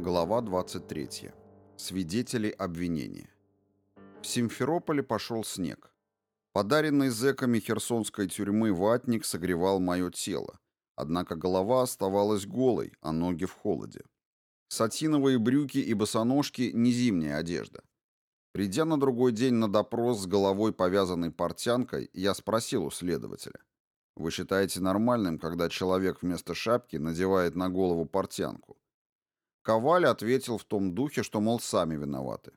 Глава 23. Свидетели обвинения. В Симферополе пошел снег. Подаренный зэками херсонской тюрьмы ватник согревал мое тело, однако голова оставалась голой, а ноги в холоде. Сатиновые брюки и босоножки – не зимняя одежда. Придя на другой день на допрос с головой повязанной портянкой, я спросил у следователя. «Вы считаете нормальным, когда человек вместо шапки надевает на голову портянку?» Коваль ответил в том духе, что, мол, сами виноваты.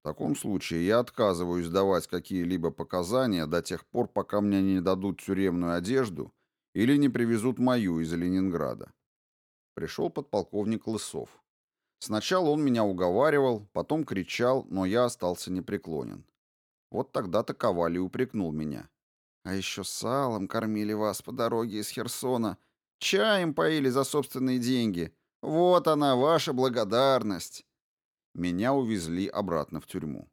В таком случае я отказываюсь давать какие-либо показания до тех пор, пока мне не дадут тюремную одежду или не привезут мою из Ленинграда. Пришел подполковник Лысов. Сначала он меня уговаривал, потом кричал, но я остался непреклонен. Вот тогда-то Коваль и упрекнул меня. А еще салом кормили вас по дороге из Херсона, чаем поили за собственные деньги, вот она, ваша благодарность. Меня увезли обратно в тюрьму.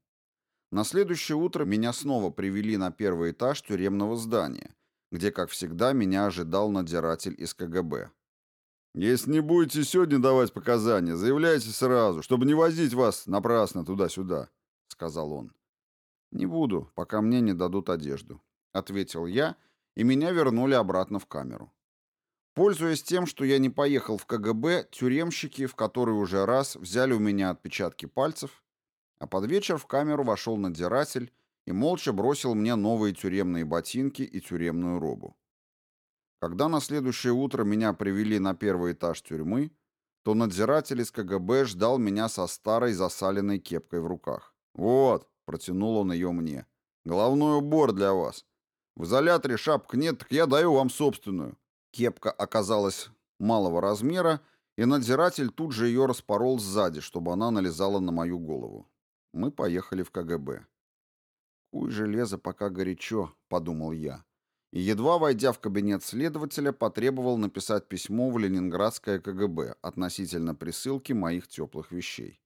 На следующее утро меня снова привели на первый этаж тюремного здания, где, как всегда, меня ожидал надзиратель из КГБ. «Если не будете сегодня давать показания, заявляйте сразу, чтобы не возить вас напрасно туда-сюда», — сказал он. «Не буду, пока мне не дадут одежду», — ответил я, и меня вернули обратно в камеру. Пользуясь тем, что я не поехал в КГБ, тюремщики в который уже раз взяли у меня отпечатки пальцев, а под вечер в камеру вошел надзиратель и молча бросил мне новые тюремные ботинки и тюремную робу. Когда на следующее утро меня привели на первый этаж тюрьмы, то надзиратель из КГБ ждал меня со старой засаленной кепкой в руках. «Вот», — протянул он ее мне, — «головной убор для вас. В изоляторе шапок нет, так я даю вам собственную. Кепка оказалась малого размера, и надзиратель тут же ее распорол сзади, чтобы она налезала на мою голову. Мы поехали в КГБ. «Куй железо, пока горячо», — подумал я. И, едва войдя в кабинет следователя, потребовал написать письмо в Ленинградское КГБ относительно присылки моих теплых вещей.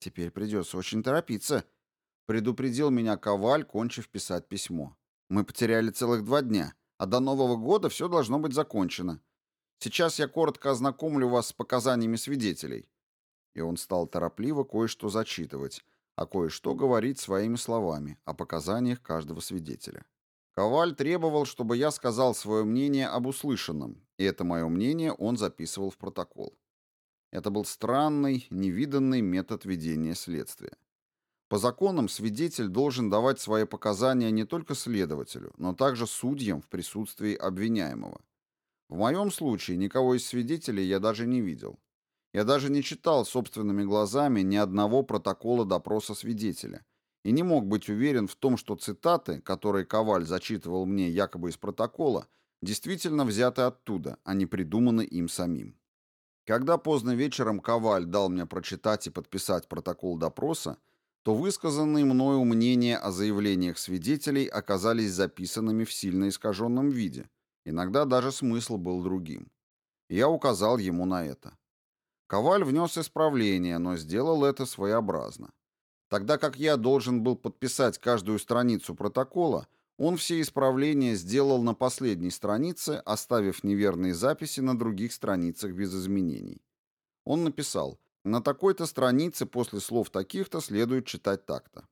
«Теперь придется очень торопиться», — предупредил меня Коваль, кончив писать письмо. «Мы потеряли целых два дня» а до Нового года все должно быть закончено. Сейчас я коротко ознакомлю вас с показаниями свидетелей». И он стал торопливо кое-что зачитывать, а кое-что говорить своими словами о показаниях каждого свидетеля. Коваль требовал, чтобы я сказал свое мнение об услышанном, и это мое мнение он записывал в протокол. Это был странный, невиданный метод ведения следствия. По законам свидетель должен давать свои показания не только следователю, но также судьям в присутствии обвиняемого. В моем случае никого из свидетелей я даже не видел. Я даже не читал собственными глазами ни одного протокола допроса свидетеля и не мог быть уверен в том, что цитаты, которые Коваль зачитывал мне якобы из протокола, действительно взяты оттуда, а не придуманы им самим. Когда поздно вечером Коваль дал мне прочитать и подписать протокол допроса, то высказанные мною мнения о заявлениях свидетелей оказались записанными в сильно искаженном виде. Иногда даже смысл был другим. Я указал ему на это. Коваль внес исправление, но сделал это своеобразно. Тогда как я должен был подписать каждую страницу протокола, он все исправления сделал на последней странице, оставив неверные записи на других страницах без изменений. Он написал на такой-то странице после слов таких-то следует читать так-то.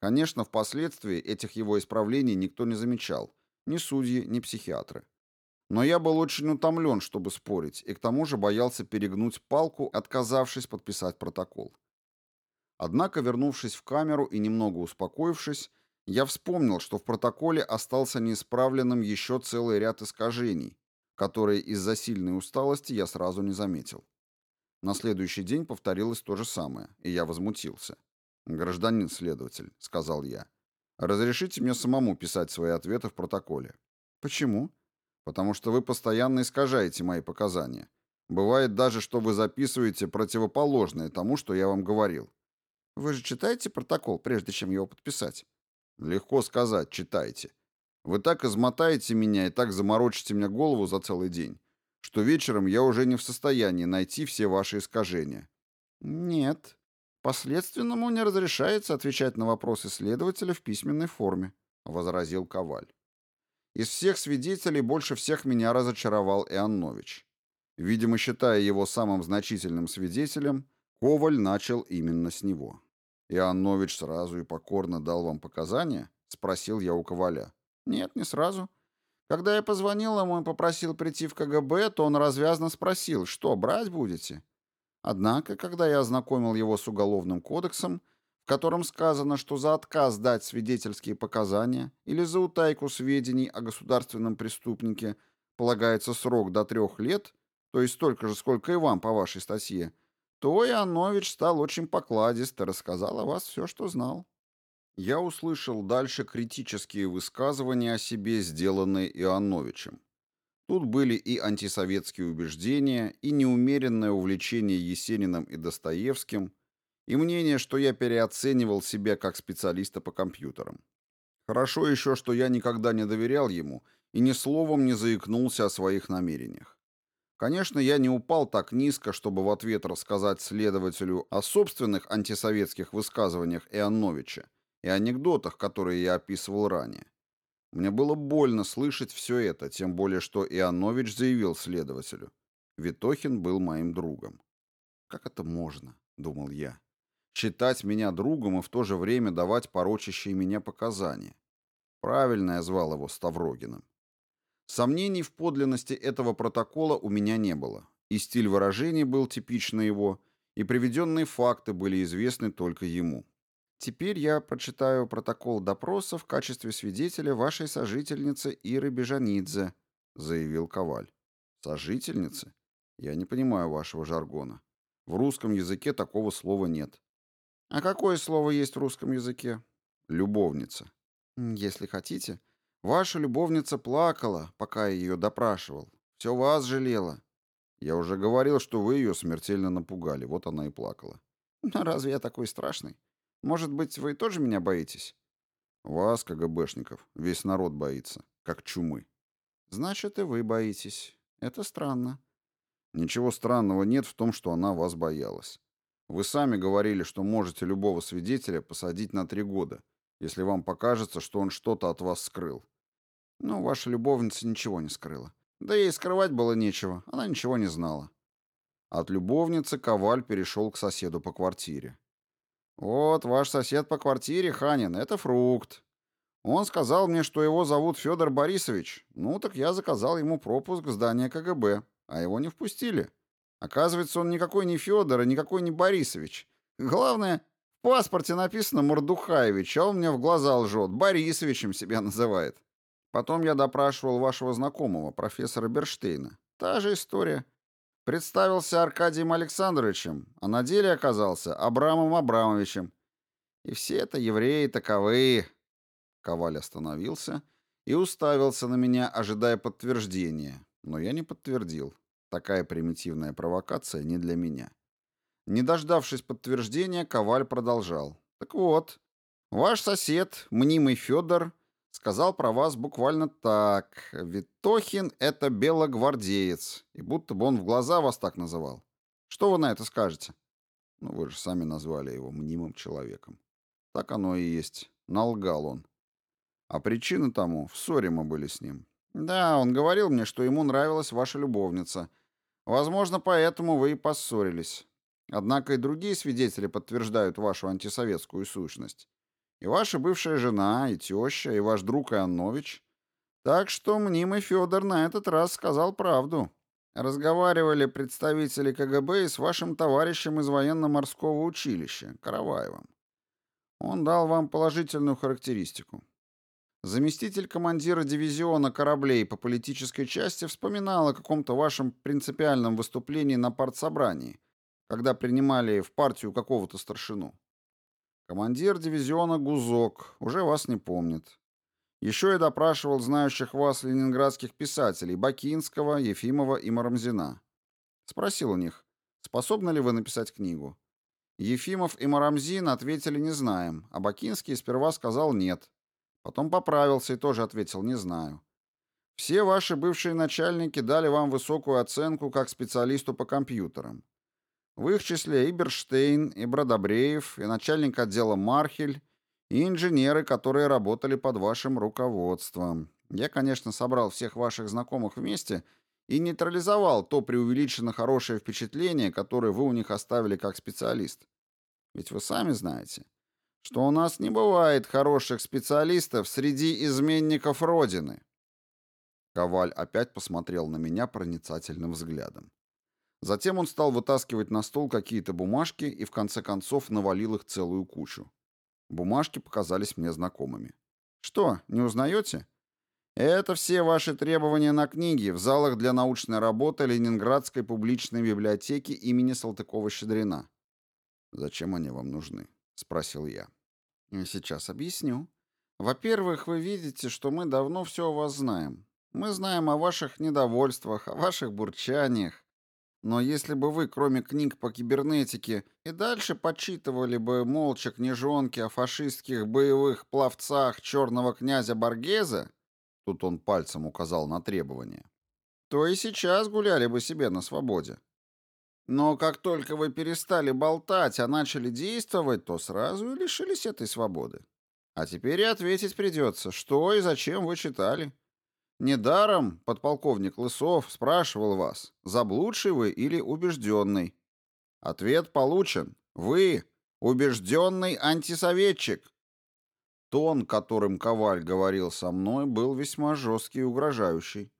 Конечно, впоследствии этих его исправлений никто не замечал, ни судьи, ни психиатры. Но я был очень утомлен, чтобы спорить, и к тому же боялся перегнуть палку, отказавшись подписать протокол. Однако, вернувшись в камеру и немного успокоившись, я вспомнил, что в протоколе остался неисправленным еще целый ряд искажений, которые из-за сильной усталости я сразу не заметил. На следующий день повторилось то же самое, и я возмутился. «Гражданин следователь», — сказал я, — «разрешите мне самому писать свои ответы в протоколе». «Почему?» «Потому что вы постоянно искажаете мои показания. Бывает даже, что вы записываете противоположное тому, что я вам говорил». «Вы же читаете протокол, прежде чем его подписать?» «Легко сказать, читайте. Вы так измотаете меня и так заморочите мне голову за целый день, что вечером я уже не в состоянии найти все ваши искажения. Нет. Последственному не разрешается отвечать на вопросы следователя в письменной форме, возразил Коваль. Из всех свидетелей больше всех меня разочаровал Иоаннович. Видимо, считая его самым значительным свидетелем, Коваль начал именно с него. «Иоаннович сразу и покорно дал вам показания?» — спросил я у Коваля. «Нет, не сразу. Когда я позвонил ему и попросил прийти в КГБ, то он развязно спросил, что, брать будете? Однако, когда я ознакомил его с Уголовным кодексом, в котором сказано, что за отказ дать свидетельские показания или за утайку сведений о государственном преступнике полагается срок до трех лет, то есть столько же, сколько и вам по вашей статье, то Иоаннович стал очень покладист и рассказал о вас все, что знал. Я услышал дальше критические высказывания о себе, сделанные Иоанновичем. Тут были и антисоветские убеждения, и неумеренное увлечение Есениным и Достоевским, и мнение, что я переоценивал себя как специалиста по компьютерам. Хорошо еще, что я никогда не доверял ему и ни словом не заикнулся о своих намерениях. Конечно, я не упал так низко, чтобы в ответ рассказать следователю о собственных антисоветских высказываниях Иоанновича и анекдотах, которые я описывал ранее. Мне было больно слышать все это, тем более что Иоаннович заявил следователю. Витохин был моим другом. «Как это можно?» — думал я. «Считать меня другом и в то же время давать порочащие меня показания. Правильно я звал его Ставрогиным. Сомнений в подлинности этого протокола у меня не было, и стиль выражений был типично его, и приведенные факты были известны только ему. Теперь я прочитаю протокол допроса в качестве свидетеля вашей сожительницы Иры Бежанидзе, заявил Коваль. Сожительницы? Я не понимаю вашего жаргона. В русском языке такого слова нет. А какое слово есть в русском языке? Любовница. Если хотите, Ваша любовница плакала, пока я ее допрашивал. Все вас жалела. Я уже говорил, что вы ее смертельно напугали. Вот она и плакала. Разве я такой страшный? Может быть, вы тоже меня боитесь? Вас, КГБшников, весь народ боится, как чумы. Значит, и вы боитесь. Это странно. Ничего странного нет в том, что она вас боялась. Вы сами говорили, что можете любого свидетеля посадить на три года, если вам покажется, что он что-то от вас скрыл. Ну, ваша любовница ничего не скрыла. Да ей скрывать было нечего, она ничего не знала. От любовницы Коваль перешел к соседу по квартире. «Вот ваш сосед по квартире, Ханин, это фрукт. Он сказал мне, что его зовут Федор Борисович. Ну, так я заказал ему пропуск в здание КГБ, а его не впустили. Оказывается, он никакой не Федор и никакой не Борисович. Главное, в паспорте написано Мордухаевич, а он мне в глаза лжет, Борисовичем себя называет. Потом я допрашивал вашего знакомого, профессора Берштейна. Та же история. Представился Аркадием Александровичем, а на деле оказался Абрамом Абрамовичем. И все это евреи таковые. Коваль остановился и уставился на меня, ожидая подтверждения. Но я не подтвердил. Такая примитивная провокация не для меня. Не дождавшись подтверждения, Коваль продолжал. «Так вот, ваш сосед, мнимый Федор, сказал про вас буквально так. Витохин — это белогвардеец, и будто бы он в глаза вас так называл. Что вы на это скажете?» «Ну, вы же сами назвали его мнимым человеком». «Так оно и есть. Налгал он. А причины тому — в ссоре мы были с ним». «Да, он говорил мне, что ему нравилась ваша любовница. Возможно, поэтому вы и поссорились. Однако и другие свидетели подтверждают вашу антисоветскую сущность. И ваша бывшая жена, и теща, и ваш друг Иоаннович. Так что мнимый Федор на этот раз сказал правду. Разговаривали представители КГБ и с вашим товарищем из военно-морского училища, Караваевым. Он дал вам положительную характеристику. Заместитель командира дивизиона кораблей по политической части вспоминал о каком-то вашем принципиальном выступлении на партсобрании – когда принимали в партию какого-то старшину. Командир дивизиона Гузок уже вас не помнит. Еще я допрашивал знающих вас ленинградских писателей Бакинского, Ефимова и Марамзина. Спросил у них, способны ли вы написать книгу. Ефимов и Марамзин ответили «не знаем», а Бакинский сперва сказал «нет». Потом поправился и тоже ответил «не знаю». Все ваши бывшие начальники дали вам высокую оценку как специалисту по компьютерам. В их числе и Берштейн, и Бродобреев, и начальник отдела Мархель, и инженеры, которые работали под вашим руководством. Я, конечно, собрал всех ваших знакомых вместе и нейтрализовал то преувеличенно хорошее впечатление, которое вы у них оставили как специалист. Ведь вы сами знаете, что у нас не бывает хороших специалистов среди изменников Родины. Коваль опять посмотрел на меня проницательным взглядом. Затем он стал вытаскивать на стол какие-то бумажки и в конце концов навалил их целую кучу. Бумажки показались мне знакомыми. «Что, не узнаете?» «Это все ваши требования на книги в залах для научной работы Ленинградской публичной библиотеки имени Салтыкова-Щедрина». «Зачем они вам нужны?» — спросил я. «Сейчас объясню. Во-первых, вы видите, что мы давно все о вас знаем. Мы знаем о ваших недовольствах, о ваших бурчаниях, но если бы вы, кроме книг по кибернетике, и дальше почитывали бы молча книжонки о фашистских боевых пловцах черного князя Баргеза, тут он пальцем указал на требования, то и сейчас гуляли бы себе на свободе. Но как только вы перестали болтать, а начали действовать, то сразу и лишились этой свободы. А теперь и ответить придется, что и зачем вы читали. Недаром подполковник Лысов спрашивал вас, заблудший вы или убежденный. Ответ получен. Вы убежденный антисоветчик. Тон, которым Коваль говорил со мной, был весьма жесткий и угрожающий.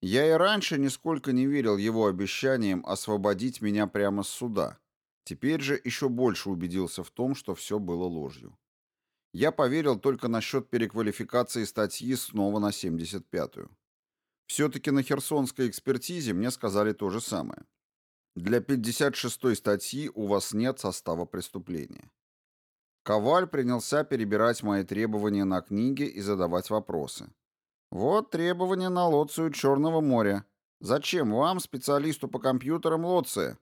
Я и раньше нисколько не верил его обещаниям освободить меня прямо с суда. Теперь же еще больше убедился в том, что все было ложью. Я поверил только насчет переквалификации статьи снова на 75-ю. Все-таки на херсонской экспертизе мне сказали то же самое. Для 56-й статьи у вас нет состава преступления. Коваль принялся перебирать мои требования на книге и задавать вопросы. Вот требования на лоцию Черного моря. Зачем вам, специалисту по компьютерам, лоция?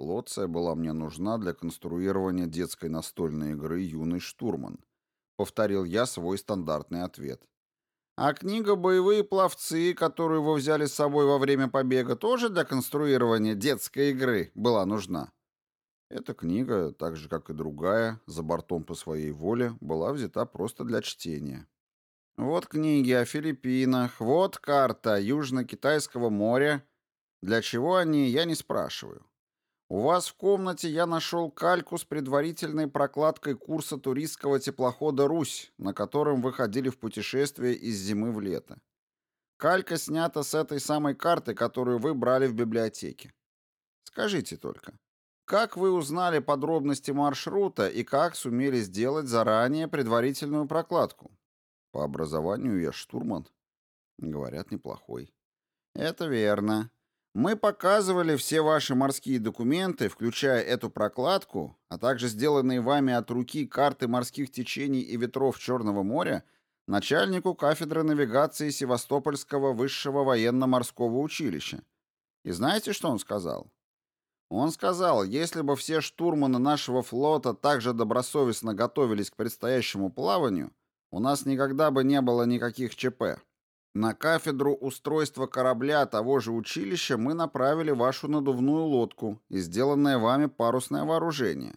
Лоция была мне нужна для конструирования детской настольной игры «Юный штурман». Повторил я свой стандартный ответ. А книга «Боевые пловцы», которую вы взяли с собой во время побега, тоже для конструирования детской игры была нужна. Эта книга, так же как и другая, за бортом по своей воле, была взята просто для чтения. Вот книги о Филиппинах, вот карта Южно-Китайского моря. Для чего они, я не спрашиваю. У вас в комнате я нашел кальку с предварительной прокладкой курса туристского теплохода «Русь», на котором вы ходили в путешествие из зимы в лето. Калька снята с этой самой карты, которую вы брали в библиотеке. Скажите только, как вы узнали подробности маршрута и как сумели сделать заранее предварительную прокладку? По образованию я штурман. Говорят, неплохой. Это верно. Мы показывали все ваши морские документы, включая эту прокладку, а также сделанные вами от руки карты морских течений и ветров Черного моря, начальнику кафедры навигации Севастопольского высшего военно-морского училища. И знаете, что он сказал? Он сказал, если бы все штурманы нашего флота также добросовестно готовились к предстоящему плаванию, у нас никогда бы не было никаких ЧП. На кафедру устройства корабля того же училища мы направили вашу надувную лодку и сделанное вами парусное вооружение.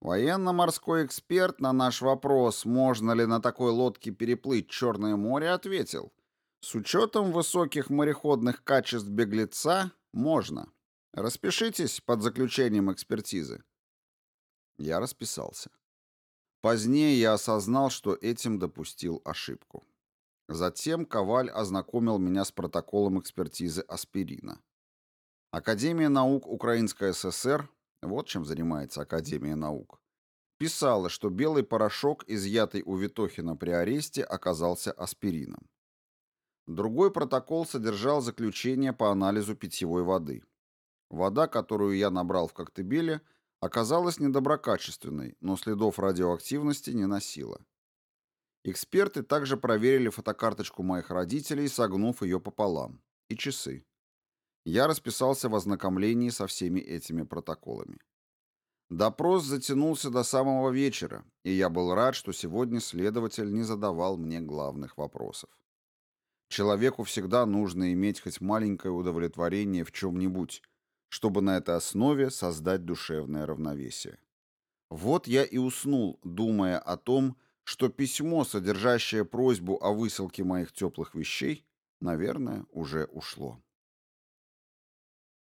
Военно-морской эксперт на наш вопрос, можно ли на такой лодке переплыть Черное море, ответил, с учетом высоких мореходных качеств беглеца, можно. Распишитесь под заключением экспертизы. Я расписался. Позднее я осознал, что этим допустил ошибку. Затем Коваль ознакомил меня с протоколом экспертизы аспирина. Академия наук Украинской ССР, вот чем занимается Академия наук, писала, что белый порошок, изъятый у Витохина при аресте, оказался аспирином. Другой протокол содержал заключение по анализу питьевой воды. Вода, которую я набрал в Коктебеле, оказалась недоброкачественной, но следов радиоактивности не носила. Эксперты также проверили фотокарточку моих родителей, согнув ее пополам, и часы. Я расписался в ознакомлении со всеми этими протоколами. Допрос затянулся до самого вечера, и я был рад, что сегодня следователь не задавал мне главных вопросов. Человеку всегда нужно иметь хоть маленькое удовлетворение в чем-нибудь, чтобы на этой основе создать душевное равновесие. Вот я и уснул, думая о том, что письмо, содержащее просьбу о высылке моих теплых вещей, наверное, уже ушло.